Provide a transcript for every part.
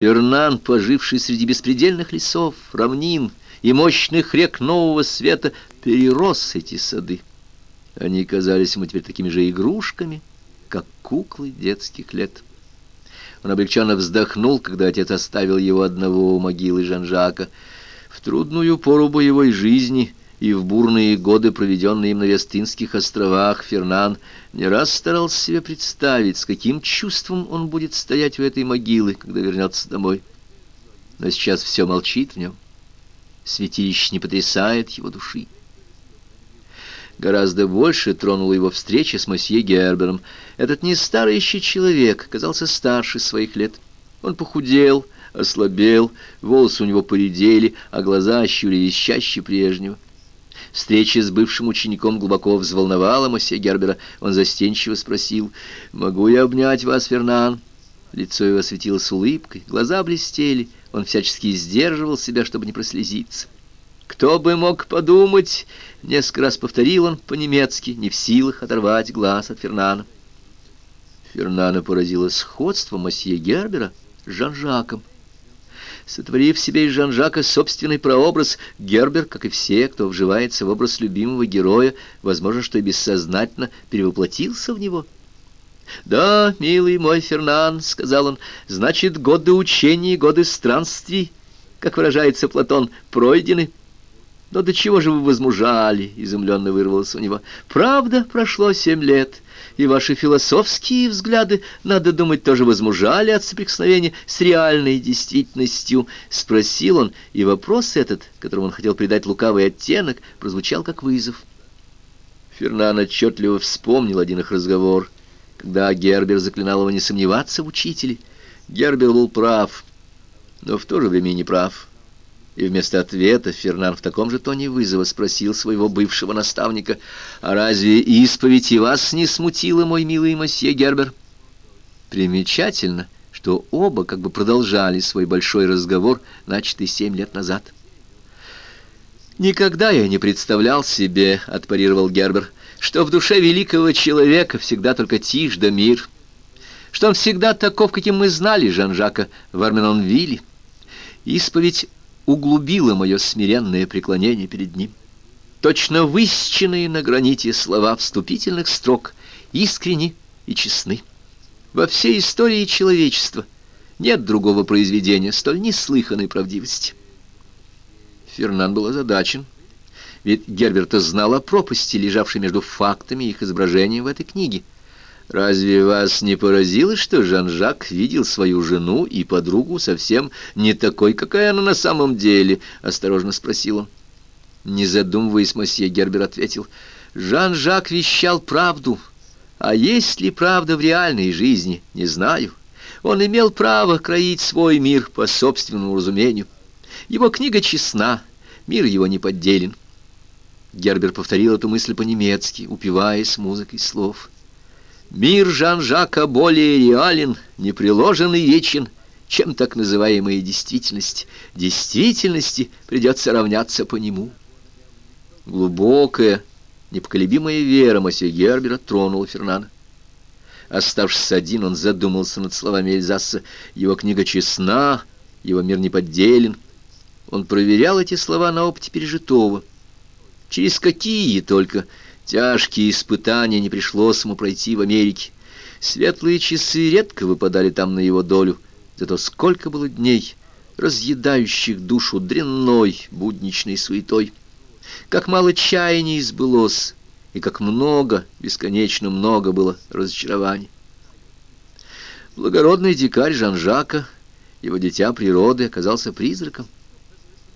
Фернан, поживший среди беспредельных лесов, равнин и мощных рек нового света, перерос эти сады. Они казались ему теперь такими же игрушками, как куклы детских лет. Он облегченно вздохнул, когда отец оставил его одного у могилы Жан-Жака. В трудную пору боевой жизни и в бурные годы, проведенные им на Вестинских островах, Фернан не раз старался себе представить, с каким чувством он будет стоять у этой могилы, когда вернется домой. Но сейчас все молчит в нем. Святилище не потрясает его души. Гораздо больше тронула его встреча с мосье Гербером. Этот не старый еще человек, казался старше своих лет. Он похудел, ослабел, волосы у него поредели, а глаза ощурились чаще прежнего. Встреча с бывшим учеником глубоко взволновала Мосье Гербера. Он застенчиво спросил, «Могу я обнять вас, Фернан?» Лицо его осветилось улыбкой, глаза блестели. Он всячески сдерживал себя, чтобы не прослезиться. «Кто бы мог подумать?» — несколько раз повторил он по-немецки, не в силах оторвать глаз от Фернана. Фернана поразило сходство мосье Гербера с Жан-Жаком. Сотворив себе из Жан-Жака собственный прообраз, Гербер, как и все, кто вживается в образ любимого героя, возможно, что и бессознательно перевоплотился в него. «Да, милый мой Фернан», — сказал он, — «значит, годы учений, годы странствий, как выражается Платон, пройдены». «Но до чего же вы возмужали?» — изумленно вырвалось у него. «Правда, прошло семь лет» и ваши философские взгляды, надо думать, тоже возмужали от соприкосновения с реальной действительностью?» — спросил он, и вопрос этот, которому он хотел придать лукавый оттенок, прозвучал как вызов. Фернан отчетливо вспомнил один их разговор, когда Гербер заклинал его не сомневаться в учителе. Гербер был прав, но в то же время и не прав. И вместо ответа Фернан в таком же тоне вызова спросил своего бывшего наставника, «А разве исповедь и вас не смутила, мой милый мосье Гербер?» Примечательно, что оба как бы продолжали свой большой разговор, начатый семь лет назад. «Никогда я не представлял себе, — отпарировал Гербер, — что в душе великого человека всегда только тишь да мир, что он всегда таков, каким мы знали Жан-Жака в Арменонвилле. Исповедь углубило мое смиренное преклонение перед ним. Точно высеченные на граните слова вступительных строк искренни и честны. Во всей истории человечества нет другого произведения столь неслыханной правдивости. Фернан был озадачен, ведь Герберта знал о пропасти, лежавшей между фактами и их изображением в этой книге. Разве вас не поразило, что Жан-Жак видел свою жену и подругу совсем не такой, какая она на самом деле? — осторожно спросил он. Не задумываясь, мосье Гербер ответил. Жан-Жак вещал правду. А есть ли правда в реальной жизни, не знаю. Он имел право кроить свой мир по собственному разумению. Его книга честна, мир его не подделен. Гербер повторил эту мысль по-немецки, упиваясь музыкой слов. Мир Жан-Жака более реален, непреложен и вечен, чем так называемая действительность. Действительности придется равняться по нему. Глубокая, непоколебимая вера Массе Гербера тронула Фернана. Оставшись один, он задумался над словами Эльзаса. Его книга честна, его мир неподделен. Он проверял эти слова на опыте пережитого. Через какие только Тяжкие испытания не пришлось ему пройти в Америке. Светлые часы редко выпадали там на его долю, зато сколько было дней, разъедающих душу дрянной будничной суетой. Как мало чаяний сбылось, и как много, бесконечно много было разочарований. Благородный дикарь Жан-Жака, его дитя природы, оказался призраком.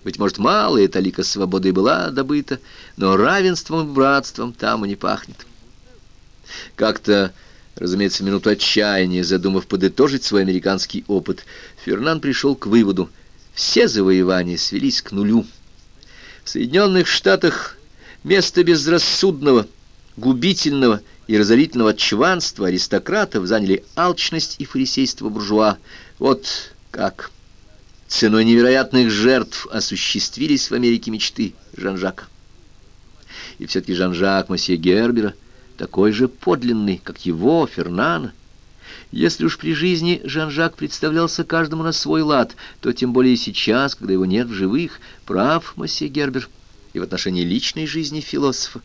Быть может, малая талика свободы была добыта, но равенством и братством там и не пахнет. Как-то, разумеется, минуту отчаяния, задумав подытожить свой американский опыт, Фернан пришел к выводу, все завоевания свелись к нулю. В Соединенных Штатах место безрассудного, губительного и разорительного чванства аристократов заняли алчность и фарисейство буржуа. Вот как ценой невероятных жертв осуществились в Америке мечты Жан-Жака. И все-таки Жан-Жак Масье Гербера такой же подлинный, как его, Фернана. Если уж при жизни Жан-Жак представлялся каждому на свой лад, то тем более сейчас, когда его нет в живых, прав, месье Гербер, и в отношении личной жизни философа.